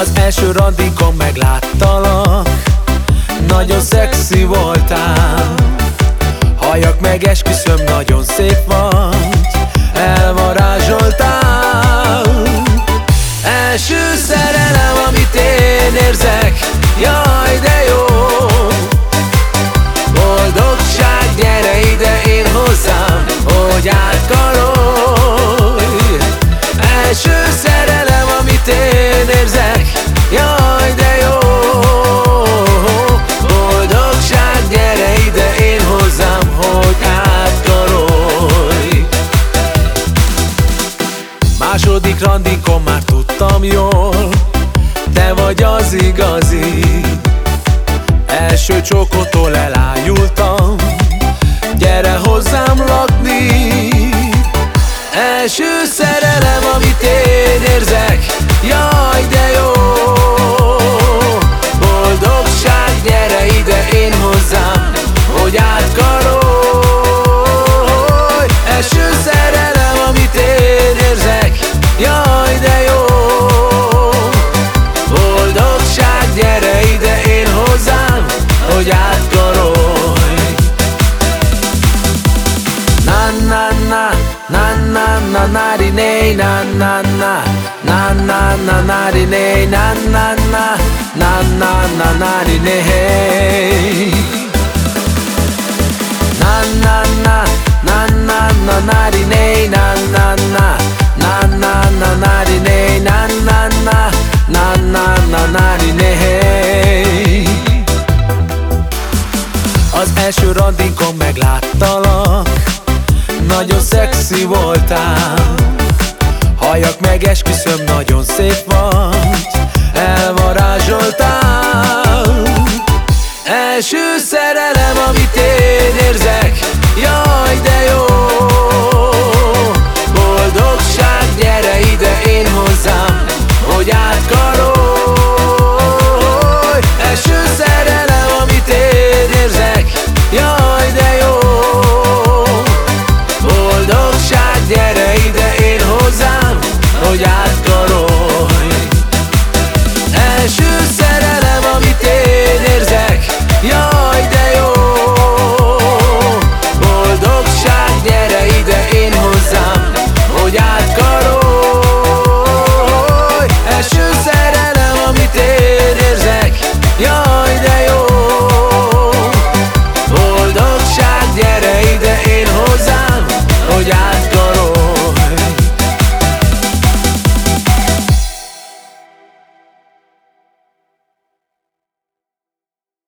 Az első randikon megláttalak. Nagyon szexi voltál. Halljak meg, esküszöm, nagyon szép vagy. Elvarázsoltál. Első szerelem, amit én érzek. Jaj, de jó. Boldogság, gyere ide én hozzám. Hogy átkarolj Második randikon már tudtam jól. Te vagy az igazi. Első csókotól elájultam. Gyere hozzám lakni na na di ne na na. Na na na na na di ne na na. Na na na na na di ne Na na. Na na na na na di ne na na. Na na na na na di ne na na. Na na na na na di ne Az első randinkon megláttalak Nagyon szexi voltál. Halljak meg, esküszöm, nagyon szép vagy. Elvarázsoltál. Első szerelem, amit én érzek. Jaj, de jó. Boldogság, gyere ide én hozzám Hogy átkarolj